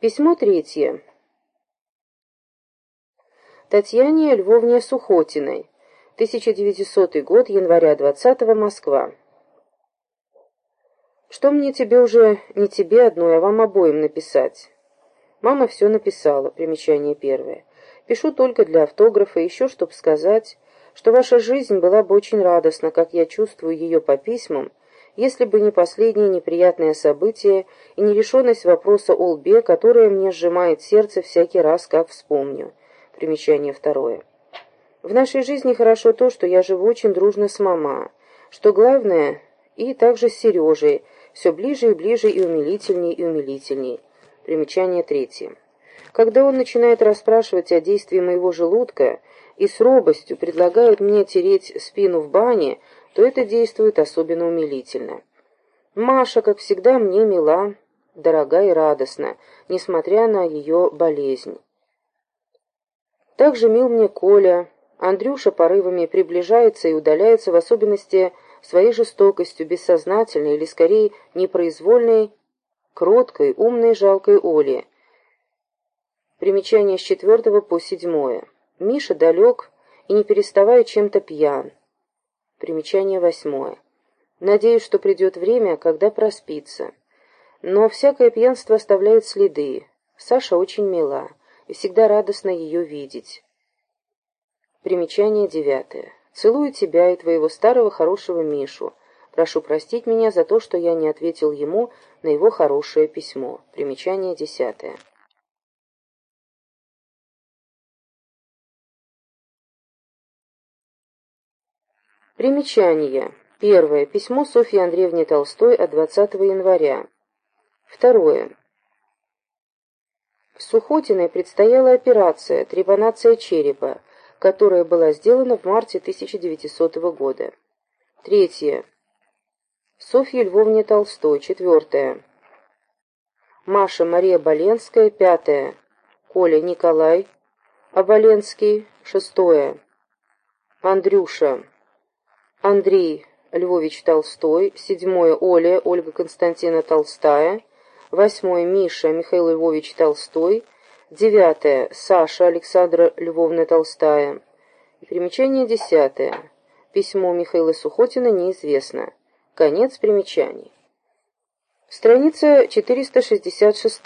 Письмо третье. Татьяне Львовне Сухотиной. 1900 год, января 20 -го, Москва. Что мне тебе уже, не тебе одной, а вам обоим написать? Мама все написала, примечание первое. Пишу только для автографа, еще чтоб сказать, что ваша жизнь была бы очень радостна, как я чувствую ее по письмам, если бы не последнее неприятное событие и нерешенность вопроса о лбе, которое мне сжимает сердце всякий раз, как вспомню. Примечание второе. В нашей жизни хорошо то, что я живу очень дружно с мама, что главное, и также с Сережей, все ближе и ближе и умилительней и умилительней. Примечание третье. Когда он начинает расспрашивать о действии моего желудка и с робостью предлагает мне тереть спину в бане, то это действует особенно умилительно. Маша, как всегда, мне мила, дорога и радостна, несмотря на ее болезнь. Также мил мне Коля. Андрюша порывами приближается и удаляется, в особенности своей жестокостью, бессознательной или, скорее, непроизвольной, кроткой, умной, жалкой Оле. Примечание с четвертого по седьмое. Миша далек и не переставая чем-то пьян. Примечание восьмое. Надеюсь, что придет время, когда проспится. Но всякое пьянство оставляет следы. Саша очень мила и всегда радостно ее видеть. Примечание девятое. Целую тебя и твоего старого хорошего Мишу. Прошу простить меня за то, что я не ответил ему на его хорошее письмо. Примечание десятое. Примечание. Первое. Письмо Софьи Андреевне Толстой от 20 января. Второе. Сухотиной предстояла операция «Трепанация черепа», которая была сделана в марте 1900 года. Третье. Софья Львовне Толстой. Четвертое. Маша Мария Боленская. Пятое. Коля Николай Оболенский. Шестое. Андрюша. Андрей Львович Толстой. Седьмое. Оля Ольга Константина Толстая. Восьмое. Миша Михаил Львович Толстой. Девятое. Саша Александра Львовна Толстая. И примечание десятое. Письмо Михаила Сухотина неизвестно. Конец примечаний. Страница 466.